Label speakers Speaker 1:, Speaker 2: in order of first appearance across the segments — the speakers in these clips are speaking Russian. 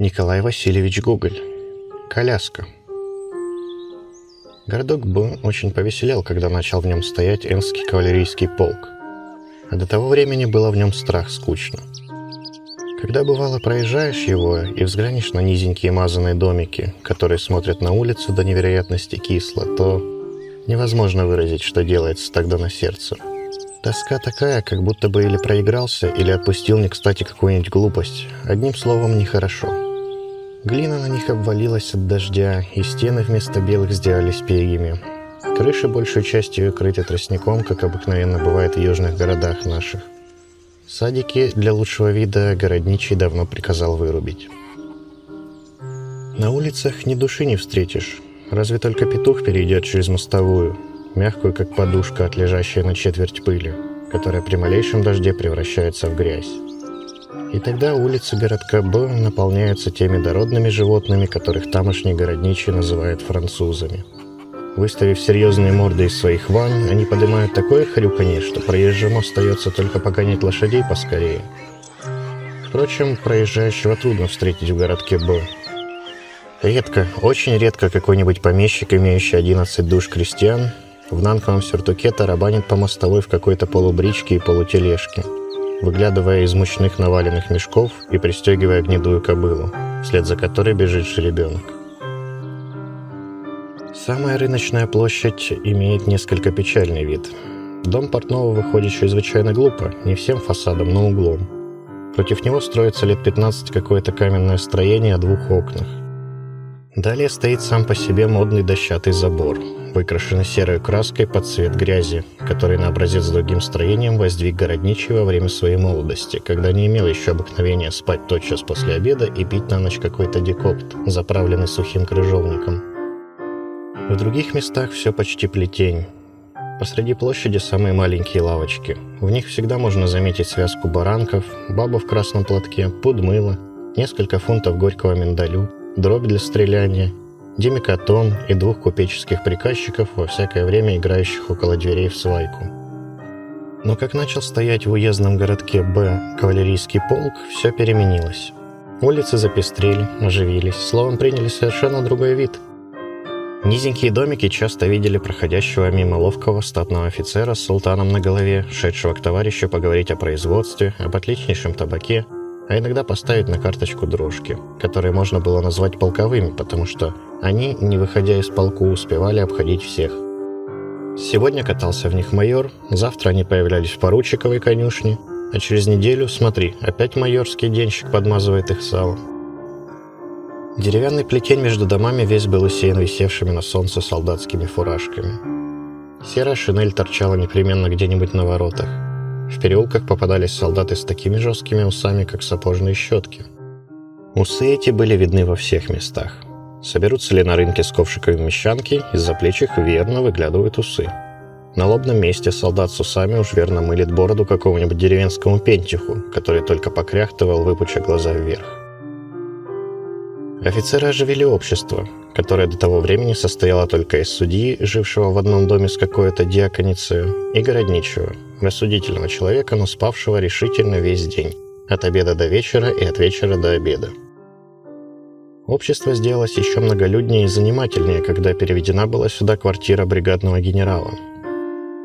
Speaker 1: Николай Васильевич Гоголь. Коляска. Городок Б очень повеселел, когда начал в нем стоять Энский кавалерийский полк. А до того времени было в нем страх скучно. Когда бывало проезжаешь его и взглянешь на низенькие мазанные домики, которые смотрят на улицу до невероятности кисло, то невозможно выразить, что делается тогда на сердце. Тоска такая, как будто бы или проигрался, или отпустил не кстати какую-нибудь глупость. Одним словом, нехорошо. Глина на них обвалилась от дождя, и стены вместо белых сделались перьями. Крыши большей частью крыты тростником, как обыкновенно бывает в южных городах наших. Садики для лучшего вида городничий давно приказал вырубить. На улицах ни души не встретишь, разве только петух перейдет через мостовую, мягкую, как подушка, от лежащей на четверть пыли, которая при малейшем дожде превращается в грязь. И тогда улицы городка Б наполняются теми дородными животными, которых тамошний городничий называет французами. Выставив серьезные морды из своих ванн, они поднимают такое хрюканье, что проезжему остается только погонять лошадей поскорее. Впрочем, проезжающего трудно встретить в городке Б. Редко, очень редко какой-нибудь помещик, имеющий 11 душ крестьян, в нанковом сюртуке тарабанит по мостовой в какой-то полубричке и полутележке – выглядывая из мучных наваленных мешков и пристегивая гнедую кобылу, вслед за которой бежит жеребенок. Самая рыночная площадь имеет несколько печальный вид. Дом портного выходит чрезвычайно глупо, не всем фасадом, но углом. Против него строится лет 15 какое-то каменное строение о двух окнах. Далее стоит сам по себе модный дощатый забор, выкрашенный серой краской под цвет грязи, который на образец с другим строением воздвиг городничий во время своей молодости, когда не имел еще обыкновения спать тотчас после обеда и пить на ночь какой-то декопт, заправленный сухим крыжовником. В других местах все почти плетень. Посреди площади самые маленькие лавочки. В них всегда можно заметить связку баранков, бабу в красном платке, пуд мыла, несколько фунтов горького миндалю – дробь для стреляния, демикатон и двух купеческих приказчиков, во всякое время играющих около дверей в свайку. Но как начал стоять в уездном городке Б кавалерийский полк, все переменилось. Улицы запестрели, оживились, словом, приняли совершенно другой вид. Низенькие домики часто видели проходящего мимо ловкого статного офицера с султаном на голове, шедшего к товарищу поговорить о производстве, об отличнейшем табаке, а иногда поставить на карточку дрожки, которые можно было назвать полковыми, потому что они, не выходя из полку, успевали обходить всех. Сегодня катался в них майор, завтра они появлялись в поручиковой конюшне, а через неделю, смотри, опять майорский денщик подмазывает их салом. Деревянный плетень между домами весь был усеян висевшими на солнце солдатскими фуражками. Серая шинель торчала непременно где-нибудь на воротах. В переулках попадались солдаты с такими жесткими усами, как сапожные щетки. Усы эти были видны во всех местах. Соберутся ли на рынке с ковшиками мещанки, из-за плеч их верно выглядывают усы. На лобном месте солдат с усами уж верно мылит бороду какому-нибудь деревенскому пентиху, который только покряхтывал, выпуча глаза вверх. Офицеры оживили общество, которое до того времени состояло только из судьи, жившего в одном доме с какой-то диаконицей, и городничего, рассудительного человека, но спавшего решительно весь день, от обеда до вечера и от вечера до обеда. Общество сделалось еще многолюднее и занимательнее, когда переведена была сюда квартира бригадного генерала.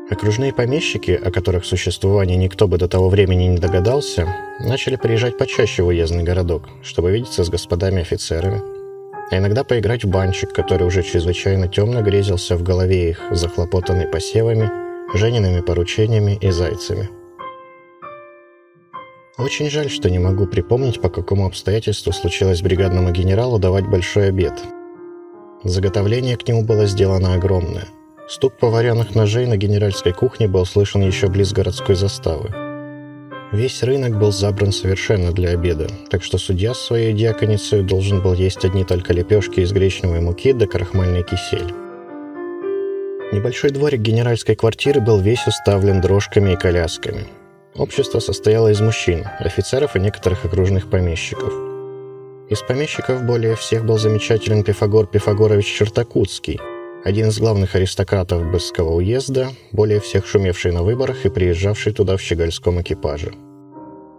Speaker 1: Окружные помещики, о которых существовании никто бы до того времени не догадался, начали приезжать почаще в уездный городок, чтобы видеться с господами офицерами, а иногда поиграть в банчик, который уже чрезвычайно темно грезился в голове их, захлопотанный посевами, Жениными поручениями и зайцами. Очень жаль, что не могу припомнить, по какому обстоятельству случилось бригадному генералу давать большой обед. Заготовление к нему было сделано огромное. Стук поваренных ножей на генеральской кухне был слышен еще близ городской заставы. Весь рынок был забран совершенно для обеда, так что судья с своей диаконицей должен был есть одни только лепешки из гречневой муки да крахмальный кисель. Небольшой дворик генеральской квартиры был весь уставлен дрожками и колясками. Общество состояло из мужчин, офицеров и некоторых окружных помещиков. Из помещиков более всех был замечателен Пифагор Пифагорович Чертакутский – один из главных аристократов Бысского уезда, более всех шумевший на выборах и приезжавший туда в щегольском экипаже.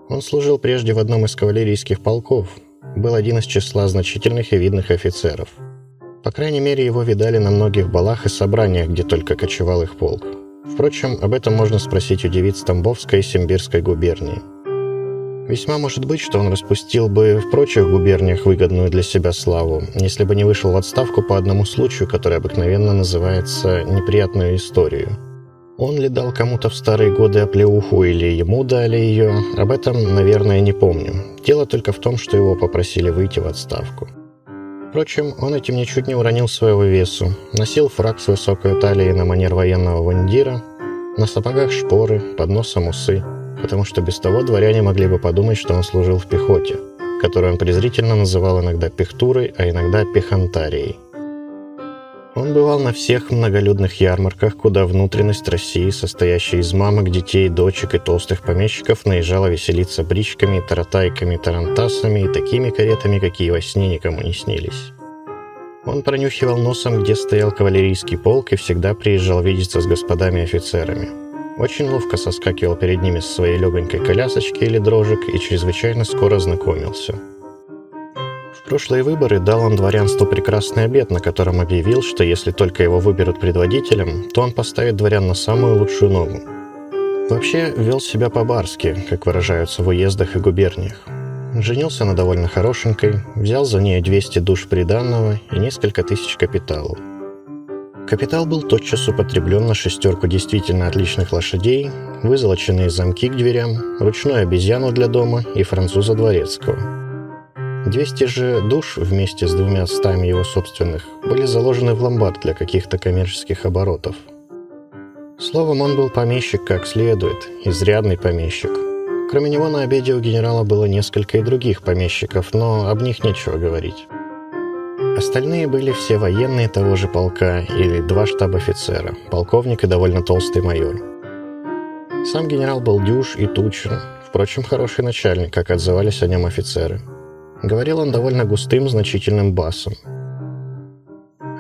Speaker 1: Он служил прежде в одном из кавалерийских полков, был один из числа значительных и видных офицеров. По крайней мере, его видали на многих балах и собраниях, где только кочевал их полк. Впрочем, об этом можно спросить у девиц Тамбовской и Симбирской губернии. Весьма может быть, что он распустил бы в прочих губерниях выгодную для себя славу, если бы не вышел в отставку по одному случаю, который обыкновенно называется «неприятную историю». Он ли дал кому-то в старые годы оплеуху или ему дали ее, об этом, наверное, не помню. Дело только в том, что его попросили выйти в отставку. Впрочем, он этим ничуть не уронил своего весу. Носил фраг с высокой талией на манер военного вандира, на сапогах шпоры, под носом усы – потому что без того дворяне могли бы подумать, что он служил в пехоте, которую он презрительно называл иногда пехтурой, а иногда пехантарией. Он бывал на всех многолюдных ярмарках, куда внутренность России, состоящая из мамок, детей, дочек и толстых помещиков, наезжала веселиться бричками, таратайками, тарантасами и такими каретами, какие во сне никому не снились. Он пронюхивал носом, где стоял кавалерийский полк, и всегда приезжал видеться с господами офицерами – очень ловко соскакивал перед ними с своей легонькой колясочки или дрожек и чрезвычайно скоро знакомился. В прошлые выборы дал он дворянству прекрасный обед, на котором объявил, что если только его выберут предводителем, то он поставит дворян на самую лучшую ногу. Вообще вел себя по-барски, как выражаются в уездах и губерниях. Женился на довольно хорошенькой, взял за нее 200 душ приданного и несколько тысяч капиталу. Капитал был тотчас употреблен на шестерку действительно отличных лошадей, вызолоченные замки к дверям, ручную обезьяну для дома и француза дворецкого. 200 же душ вместе с двумя стами его собственных были заложены в ломбард для каких-то коммерческих оборотов. Словом, он был помещик как следует, изрядный помещик. Кроме него на обеде у генерала было несколько и других помещиков, но об них нечего говорить. Остальные были все военные того же полка или два штаб-офицера, полковник и довольно толстый майор. Сам генерал был дюж и тучен, впрочем, хороший начальник, как отзывались о нем офицеры. Говорил он довольно густым, значительным басом.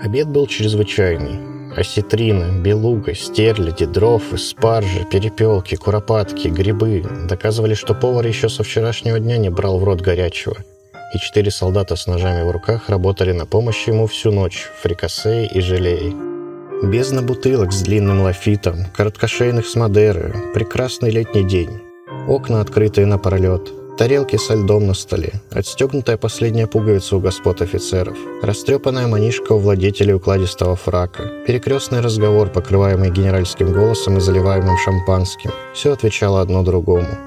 Speaker 1: Обед был чрезвычайный. Осетрина, белуга, стерляди, дрофы, спаржи, перепелки, куропатки, грибы доказывали, что повар еще со вчерашнего дня не брал в рот горячего – и четыре солдата с ножами в руках работали на помощь ему всю ночь, фрикасе и желеи. Бездна бутылок с длинным лафитом, короткошейных с Мадеры, прекрасный летний день. Окна, открытые на пролет, тарелки со льдом на столе, отстегнутая последняя пуговица у господ офицеров, растрепанная манишка у владетелей укладистого фрака, перекрестный разговор, покрываемый генеральским голосом и заливаемым шампанским. Все отвечало одно другому.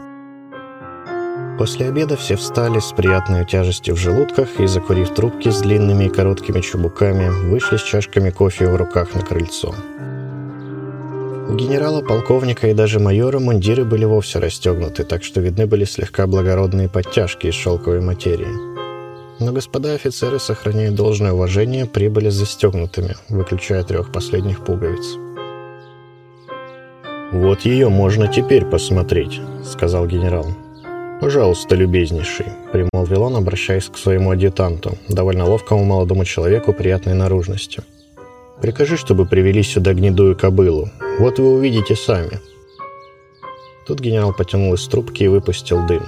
Speaker 1: После обеда все встали с приятной тяжестью в желудках и, закурив трубки с длинными и короткими чубуками, вышли с чашками кофе в руках на крыльцо. У генерала, полковника и даже майора мундиры были вовсе расстегнуты, так что видны были слегка благородные подтяжки из шелковой материи. Но господа офицеры, сохраняя должное уважение, прибыли застегнутыми, выключая трех последних пуговиц. «Вот ее можно теперь посмотреть», — сказал генерал. «Пожалуйста, любезнейший», — примолвил он, обращаясь к своему адъютанту, довольно ловкому молодому человеку приятной наружностью. «Прикажи, чтобы привели сюда гнедую кобылу. Вот вы увидите сами». Тут генерал потянул из трубки и выпустил дым.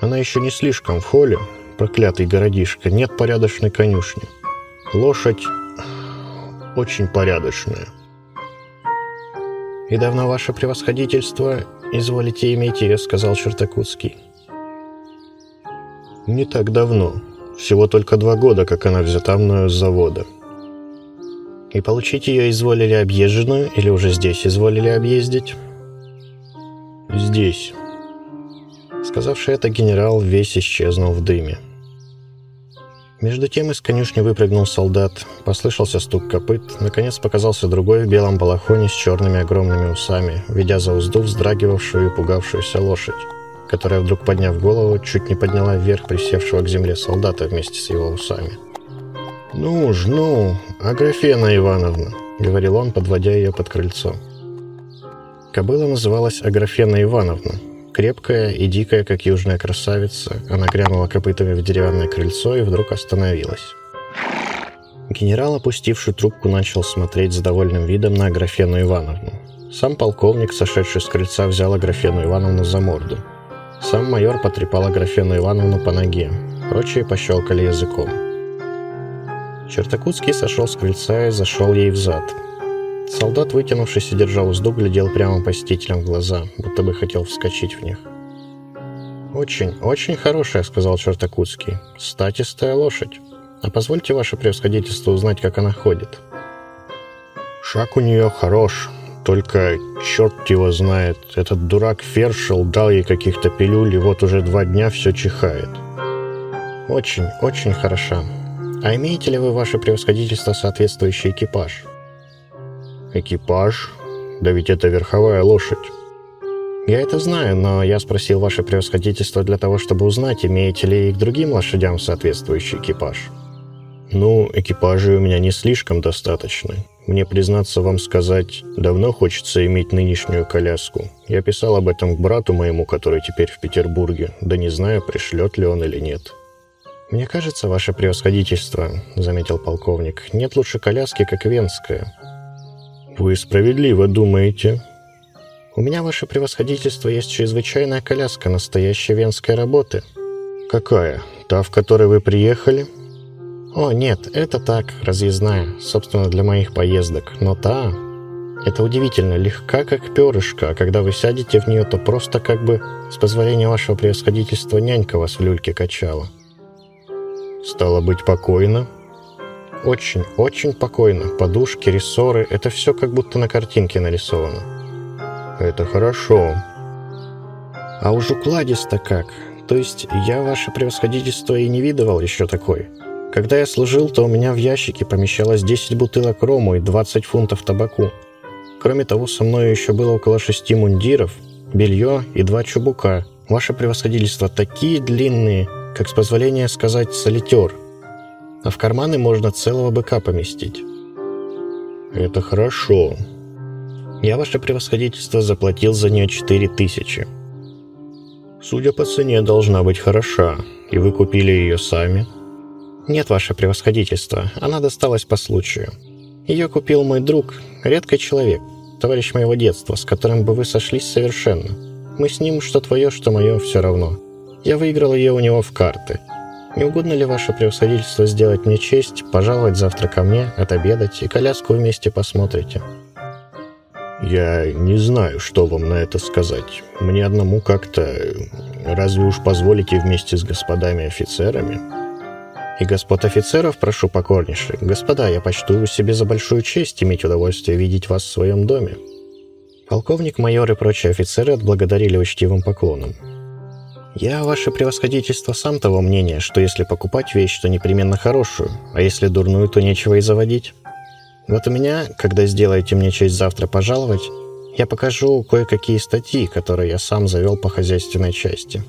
Speaker 1: «Она еще не слишком в холле, проклятый городишко, нет порядочной конюшни. Лошадь очень порядочная». «И давно ваше превосходительство «Изволите иметь ее», — сказал Чертакутский. «Не так давно. Всего только два года, как она взята мною с завода». «И получить ее изволили объезженную или уже здесь изволили объездить?» «Здесь». Сказавший это, генерал весь исчезнул в дыме. Между тем из конюшни выпрыгнул солдат, послышался стук копыт, наконец показался другой в белом балахоне с черными огромными усами, ведя за узду вздрагивавшую и пугавшуюся лошадь, которая, вдруг подняв голову, чуть не подняла вверх присевшего к земле солдата вместе с его усами. «Ну уж, ну, Аграфена Ивановна», — говорил он, подводя ее под крыльцо. Кобыла называлась Аграфена Ивановна, Крепкая и дикая, как южная красавица, она грянула копытами в деревянное крыльцо и вдруг остановилась. Генерал, опустивший трубку, начал смотреть с довольным видом на Аграфену Ивановну. Сам полковник, сошедший с крыльца, взял Аграфену Ивановну за морду. Сам майор потрепал Аграфену Ивановну по ноге. Прочие пощелкали языком. Чертакутский сошел с крыльца и зашел ей в зад. Солдат, вытянувшись и держа узду, глядел прямо посетителям в глаза, будто бы хотел вскочить в них. «Очень, очень хорошая», — сказал Чертакутский. «Статистая лошадь. А позвольте ваше превосходительство узнать, как она ходит». «Шаг у нее хорош, только черт его знает. Этот дурак Фершел дал ей каких-то пилюль, и вот уже два дня все чихает». «Очень, очень хороша. А имеете ли вы, ваше превосходительство, соответствующий экипаж?»
Speaker 2: «Экипаж? Да ведь это верховая лошадь».
Speaker 1: «Я это знаю, но я спросил ваше превосходительство для того, чтобы узнать, имеете ли и к другим лошадям соответствующий экипаж».
Speaker 2: «Ну, экипажей у меня не слишком достаточно. Мне, признаться вам сказать, давно хочется иметь нынешнюю коляску. Я писал об этом к брату моему, который теперь в Петербурге, да не знаю, пришлет ли он или нет».
Speaker 1: «Мне кажется, ваше превосходительство», — заметил полковник, — «нет лучше коляски, как венская».
Speaker 2: «Вы справедливо думаете»,
Speaker 1: у меня, ваше превосходительство, есть чрезвычайная коляска настоящей венской работы.
Speaker 2: Какая? Та, в которой вы приехали?
Speaker 1: О, нет, это так, разъездная, собственно, для моих поездок. Но та... Это удивительно, легка, как перышко, а когда вы сядете в нее, то просто как бы, с позволения вашего превосходительства, нянька вас в люльке качала.
Speaker 2: Стало быть, покойно?
Speaker 1: Очень, очень покойно. Подушки, рессоры, это все как будто на картинке нарисовано.
Speaker 2: Это хорошо.
Speaker 1: А уж укладисто как. То есть я, ваше превосходительство, и не видывал еще такой. Когда я служил, то у меня в ящике помещалось 10 бутылок рому и 20 фунтов табаку. Кроме того, со мной еще было около шести мундиров, белье и два чубука. Ваше превосходительство такие длинные, как с позволения сказать солитер. А в карманы можно целого быка поместить.
Speaker 2: Это хорошо.
Speaker 1: Я, ваше превосходительство, заплатил за нее четыре тысячи.
Speaker 2: Судя по цене, должна быть хороша. И вы купили ее сами?
Speaker 1: Нет, ваше превосходительство, она досталась по случаю. Ее купил мой друг, редкий человек, товарищ моего детства, с которым бы вы сошлись совершенно. Мы с ним, что твое, что мое, все равно. Я выиграл ее у него в карты. Не угодно ли ваше превосходительство сделать мне честь, пожаловать завтра ко мне, отобедать, и коляску вместе посмотрите?»
Speaker 2: Я не знаю, что вам на это сказать. Мне одному как-то... Разве уж позволите вместе с господами офицерами?
Speaker 1: И господ офицеров прошу покорнейше. Господа, я почтую себе за большую честь иметь удовольствие видеть вас в своем доме. Полковник, майор и прочие офицеры отблагодарили учтивым поклоном. Я, ваше превосходительство, сам того мнения, что если покупать вещь, то непременно хорошую, а если дурную, то нечего и заводить. Вот у меня, когда сделаете мне честь завтра пожаловать, я покажу кое-какие статьи, которые я сам завел по хозяйственной части».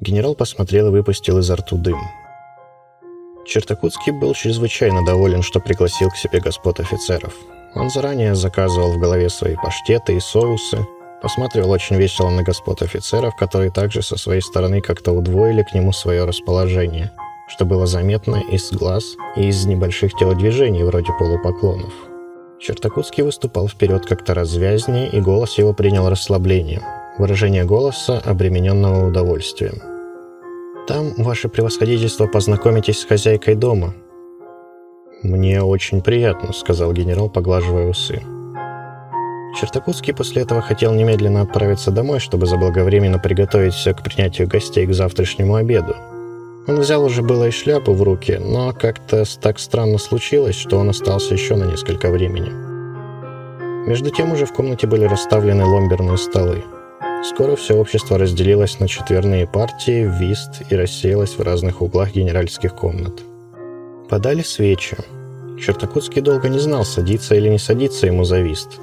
Speaker 1: Генерал посмотрел и выпустил изо рту дым. Чертакутский был чрезвычайно доволен, что пригласил к себе господ офицеров. Он заранее заказывал в голове свои паштеты и соусы, посмотрел очень весело на господ офицеров, которые также со своей стороны как-то удвоили к нему свое расположение – что было заметно из глаз и из небольших телодвижений вроде полупоклонов. Чертакутский выступал вперед как-то развязнее, и голос его принял расслабление. Выражение голоса, обремененного удовольствием. «Там, ваше превосходительство, познакомитесь с хозяйкой дома».
Speaker 2: «Мне очень приятно», — сказал генерал, поглаживая усы.
Speaker 1: Чертакутский после этого хотел немедленно отправиться домой, чтобы заблаговременно приготовить все к принятию гостей к завтрашнему обеду. Он взял уже было и шляпу в руки, но как-то так странно случилось, что он остался еще на несколько времени. Между тем уже в комнате были расставлены ломберные столы. Скоро все общество разделилось на четверные партии, вист и рассеялось в разных углах генеральских комнат. Подали свечи. Чертакутский долго не знал, садиться или не садиться ему за вист.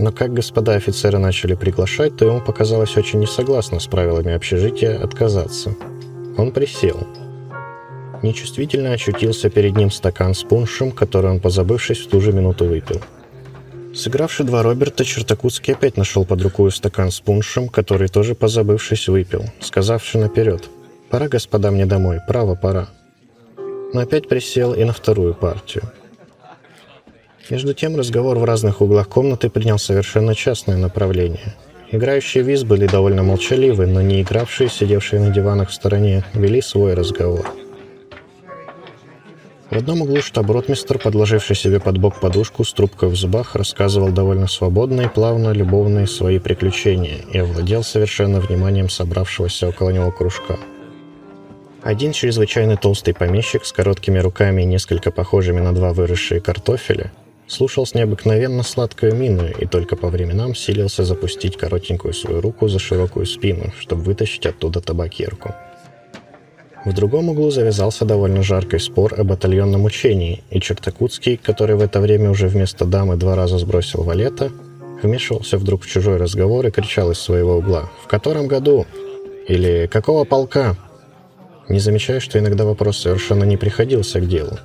Speaker 1: Но как господа офицеры начали приглашать, то ему показалось очень несогласно с правилами общежития отказаться – он присел. Нечувствительно очутился перед ним стакан с пуншем, который он, позабывшись, в ту же минуту выпил. Сыгравший два Роберта, Чертакутский опять нашел под рукой стакан с пуншем, который тоже, позабывшись, выпил, сказавши наперед «Пора, господа, мне домой, право, пора». Но опять присел и на вторую партию. Между тем разговор в разных углах комнаты принял совершенно частное направление – Играющие виз были довольно молчаливы, но не игравшие, сидевшие на диванах в стороне, вели свой разговор. В одном углу штаб-ротмистр, подложивший себе под бок подушку с трубкой в зубах, рассказывал довольно свободно и плавно любовные свои приключения и овладел совершенно вниманием собравшегося около него кружка. Один чрезвычайно толстый помещик с короткими руками и несколько похожими на два выросшие картофеля слушал с необыкновенно сладкой миной и только по временам силился запустить коротенькую свою руку за широкую спину, чтобы вытащить оттуда табакерку. В другом углу завязался довольно жаркий спор о батальонном учении, и Чертакутский, который в это время уже вместо дамы два раза сбросил валета, вмешивался вдруг в чужой разговор и кричал из своего угла «В котором году?» или «Какого полка?» не замечая, что иногда вопрос совершенно не приходился к делу.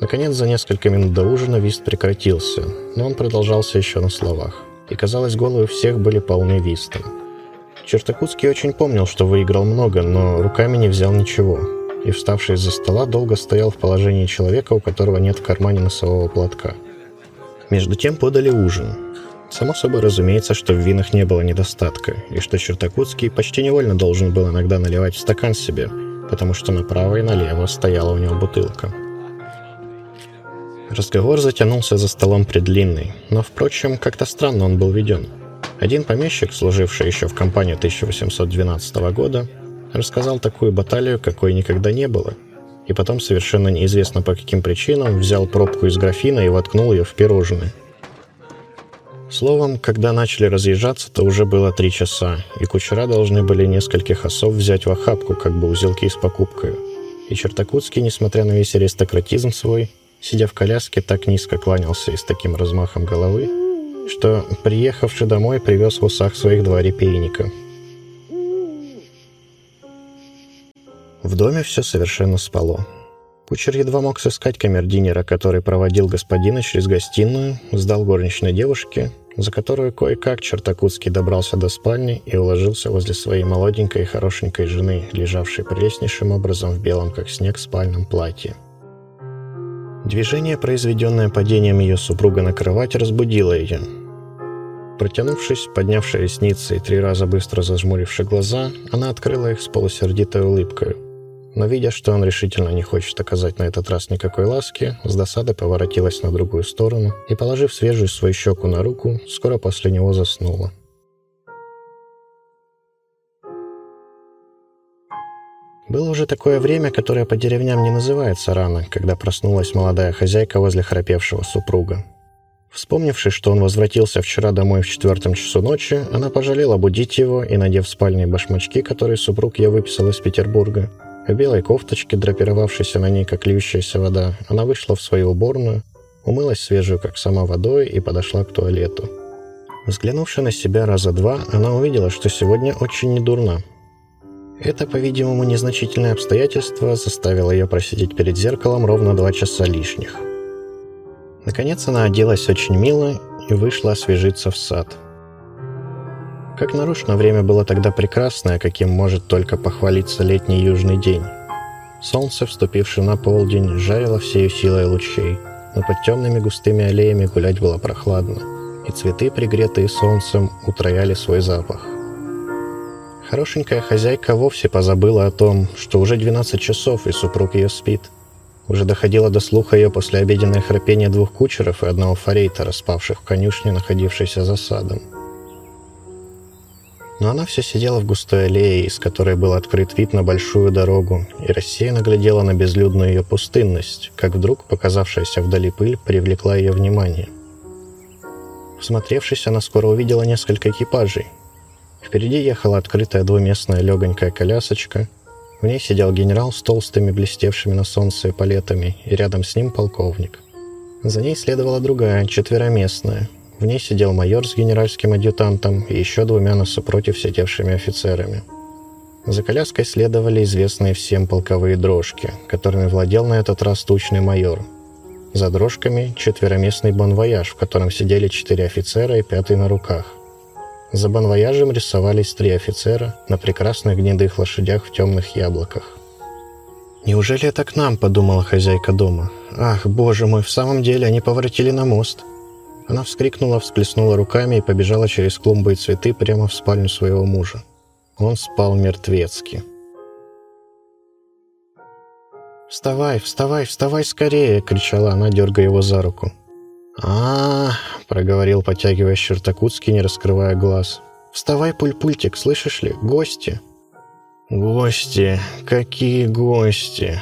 Speaker 1: Наконец, за несколько минут до ужина вист прекратился, но он продолжался еще на словах, и, казалось, головы всех были полны вистом. Чертакутский очень помнил, что выиграл много, но руками не взял ничего, и, вставший из-за стола, долго стоял в положении человека, у которого нет в кармане носового платка. Между тем подали ужин. Само собой разумеется, что в винах не было недостатка, и что Чертакутский почти невольно должен был иногда наливать в стакан себе, потому что направо и налево стояла у него бутылка. Разговор затянулся за столом предлинный, но, впрочем, как-то странно он был веден – один помещик, служивший еще в компании 1812 года, рассказал такую баталию, какой никогда не было, и потом совершенно неизвестно по каким причинам взял пробку из графина и воткнул ее в пирожные. Словом, когда начали разъезжаться, то уже было три часа, и кучера должны были нескольких особ взять в охапку, как бы узелки с покупкой. И Чертакутский, несмотря на весь аристократизм свой, сидя в коляске, так низко кланялся и с таким размахом головы, что, приехавший домой, привез в усах своих два репейника. В доме все совершенно спало. Кучер едва мог сыскать камердинера, который проводил господина через гостиную, сдал горничной девушке, за которую кое-как Чертакутский добрался до спальни и уложился возле своей молоденькой и хорошенькой жены, лежавшей прелестнейшим образом в белом, как снег, спальном платье. Движение, произведенное падением ее супруга на кровать, разбудило ее. Протянувшись, поднявши ресницы и три раза быстро зажмуривши глаза, она открыла их с полусердитой улыбкой. Но, видя, что он решительно не хочет оказать на этот раз никакой ласки, с досады поворотилась на другую сторону и, положив свежую свою щеку на руку, скоро после него заснула. Было уже такое время, которое по деревням не называется рано, когда проснулась молодая хозяйка возле храпевшего супруга. Вспомнивши, что он возвратился вчера домой в четвертом часу ночи, она пожалела будить его и, надев спальные башмачки, которые супруг ей выписал из Петербурга, в белой кофточке, драпировавшейся на ней, как льющаяся вода, она вышла в свою уборную, умылась свежую, как сама водой, и подошла к туалету. Взглянувши на себя раза два, она увидела, что сегодня очень недурна, это, по-видимому, незначительное обстоятельство заставило ее просидеть перед зеркалом ровно два часа лишних. Наконец она оделась очень мило и вышла освежиться в сад. Как нарочно время было тогда прекрасное, каким может только похвалиться летний южный день. Солнце, вступившее на полдень, жарило всею силой лучей, но под темными густыми аллеями гулять было прохладно, и цветы, пригретые солнцем, утрояли свой запах. Хорошенькая хозяйка вовсе позабыла о том, что уже 12 часов, и супруг ее спит. Уже доходило до слуха ее послеобеденное храпение двух кучеров и одного форейтера, спавших в конюшне, находившейся за садом. Но она все сидела в густой аллее, из которой был открыт вид на большую дорогу, и рассеянно глядела на безлюдную ее пустынность, как вдруг показавшаяся вдали пыль привлекла ее внимание. Всмотревшись, она скоро увидела несколько экипажей, Впереди ехала открытая двуместная легонькая колясочка. В ней сидел генерал с толстыми блестевшими на солнце палетами, и рядом с ним полковник. За ней следовала другая, четвероместная. В ней сидел майор с генеральским адъютантом и еще двумя насупротив сидевшими офицерами. За коляской следовали известные всем полковые дрожки, которыми владел на этот раз тучный майор. За дрожками четвероместный бонвояж, в котором сидели четыре офицера и пятый на руках. За банвояжем рисовались три офицера на прекрасных гнедых лошадях в темных яблоках. «Неужели это к нам?» – подумала хозяйка дома. «Ах, боже мой, в самом деле они поворотили на мост. Она вскрикнула, всплеснула руками и побежала через клумбы и цветы прямо в спальню своего мужа. Он спал мертвецки. «Вставай, вставай, вставай скорее!» — кричала она, дергая его за руку. А, проговорил, потягивая Чертакутский, не раскрывая глаз. «Вставай, пульпультик, слышишь ли? Гости!» «Гости! Какие гости!»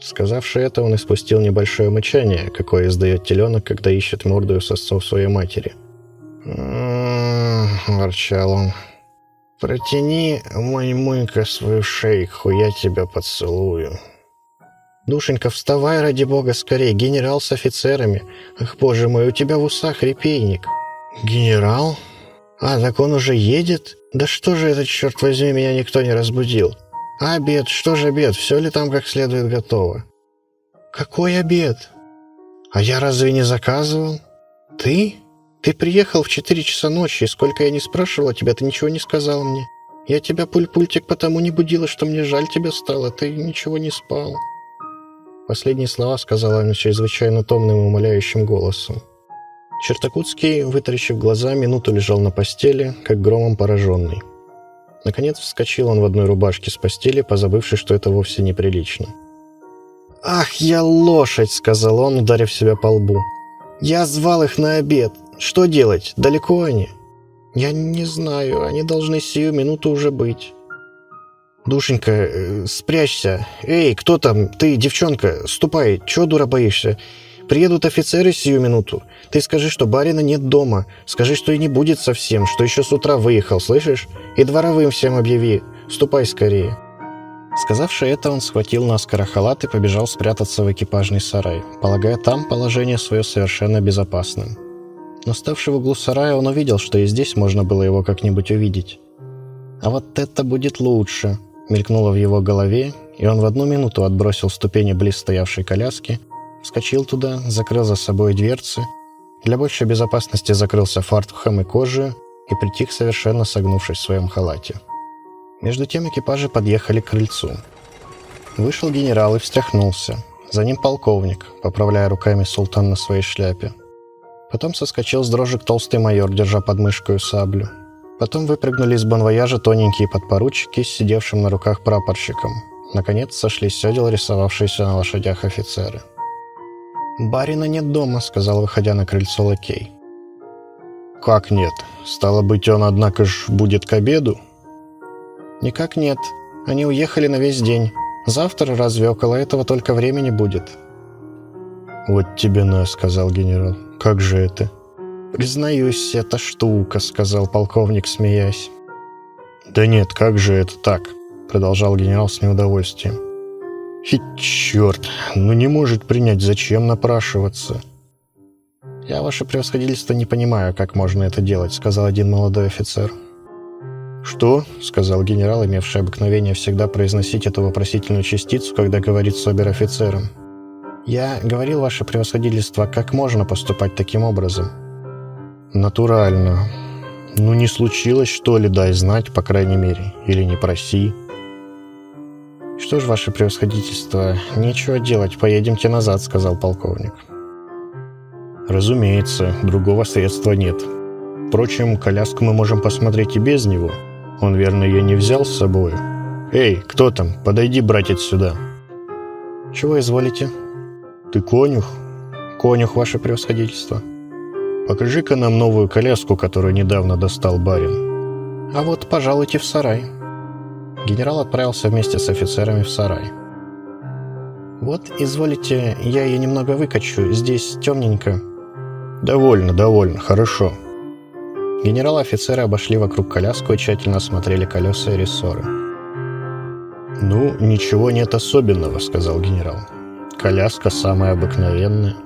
Speaker 1: Сказавши это, он испустил небольшое мычание, какое издает теленок, когда ищет морду сосцов своей матери. «М-м-м», ворчал он. «Протяни, мой мойка, свою шейку, я тебя поцелую». «Душенька, вставай, ради бога, скорее, генерал с офицерами. Ах, боже мой, у тебя в усах репейник». «Генерал? А, так он уже едет? Да что же это, черт возьми, меня никто не разбудил? Обед? Что же обед? Все ли там как следует готово?» «Какой обед? А я разве не заказывал? Ты? Ты приехал в четыре часа ночи, и сколько я не спрашивала тебя, ты ничего не сказал мне. Я тебя, пульпультик, потому не будила, что мне жаль тебя стало, ты ничего не спал». Последние слова сказала она чрезвычайно томным и умоляющим голосом. Чертакутский, вытаращив глаза, минуту лежал на постели, как громом пораженный. Наконец вскочил он в одной рубашке с постели, позабывший, что это вовсе неприлично. «Ах, я лошадь!» — сказал он, ударив себя по лбу. «Я звал их на обед. Что делать? Далеко они?» «Я не знаю. Они должны сию минуту уже быть». «Душенька, э, спрячься. Эй, кто там? Ты, девчонка, ступай. Чего дура боишься? Приедут офицеры сию минуту. Ты скажи, что барина нет дома. Скажи, что и не будет совсем, что еще с утра выехал, слышишь? И дворовым всем объяви. Ступай скорее». Сказавши это, он схватил наскоро халат и побежал спрятаться в экипажный сарай, полагая там положение свое совершенно безопасным. Но ставший в углу сарая, он увидел, что и здесь можно было его как-нибудь увидеть. «А вот это будет лучше!» Мелькнуло в его голове, и он в одну минуту отбросил ступени близ стоявшей коляски, вскочил туда, закрыл за собой дверцы, для большей безопасности закрылся фартухом и кожей и притих, совершенно согнувшись в своем халате. Между тем экипажи подъехали к крыльцу. Вышел генерал и встряхнулся. За ним полковник, поправляя руками султан на своей шляпе. Потом соскочил с дрожек толстый майор, держа под мышкой саблю. Потом выпрыгнули из бонвояжа тоненькие подпоручики с сидевшим на руках прапорщиком. Наконец сошли с седел рисовавшиеся на лошадях офицеры. «Барина нет дома», — сказал, выходя на крыльцо лакей. «Как нет? Стало быть, он, однако ж, будет к обеду?» «Никак нет. Они уехали на весь день. Завтра разве около этого только времени будет?» «Вот тебе на», — сказал генерал. «Как же это?» «Признаюсь, это штука», — сказал полковник, смеясь. «Да нет, как же это так?» — продолжал генерал с неудовольствием. «И черт, ну не может принять, зачем напрашиваться?» «Я, ваше превосходительство, не понимаю, как можно это делать», — сказал один молодой офицер. «Что?» — сказал генерал, имевший обыкновение всегда произносить эту вопросительную частицу, когда говорит с обер-офицером. «Я говорил, ваше превосходительство, как можно поступать таким образом?» Натурально. Ну не случилось, что ли, дай знать, по крайней мере. Или не проси. Что ж, ваше превосходительство, нечего делать, поедемте назад, сказал полковник. Разумеется, другого средства нет. Впрочем, коляску мы можем посмотреть и без него. Он, верно, ее не взял с собой. Эй, кто там? Подойди, братец, сюда. Чего изволите? Ты конюх? Конюх, ваше превосходительство. Покажи-ка нам новую коляску, которую недавно достал барин. А вот, пожалуйте в сарай. Генерал отправился вместе с офицерами в сарай. Вот, изволите, я ее немного выкачу, здесь темненько. Довольно, довольно, хорошо. Генерал и офицеры обошли вокруг коляску и тщательно осмотрели колеса и рессоры. «Ну, ничего нет особенного», — сказал генерал. «Коляска самая обыкновенная».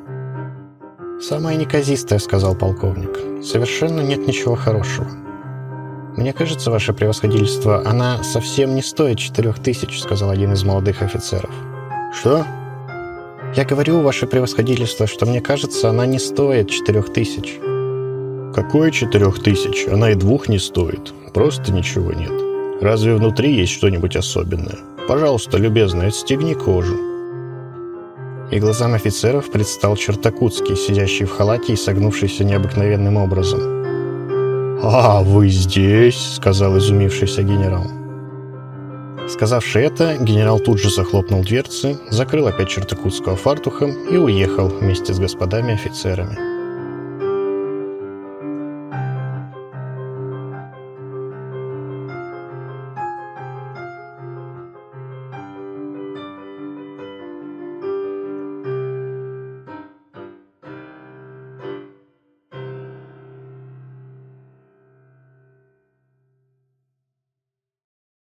Speaker 1: «Самая неказистая», — сказал полковник. «Совершенно нет ничего хорошего». «Мне кажется, ваше превосходительство, она совсем не стоит четырех тысяч», — сказал один из молодых офицеров. «Что?» «Я говорю, ваше превосходительство, что мне кажется, она не стоит четырех тысяч». «Какое четырех тысяч? Она и двух не стоит. Просто ничего нет. Разве внутри есть что-нибудь особенное? Пожалуйста, любезно, отстегни кожу». И глазам офицеров предстал Чертакутский, сидящий в халате и согнувшийся необыкновенным образом.
Speaker 2: «А, вы здесь?» — сказал изумившийся генерал.
Speaker 1: Сказавши это, генерал тут же захлопнул дверцы, закрыл опять Чертакутского фартухом и уехал вместе с господами офицерами.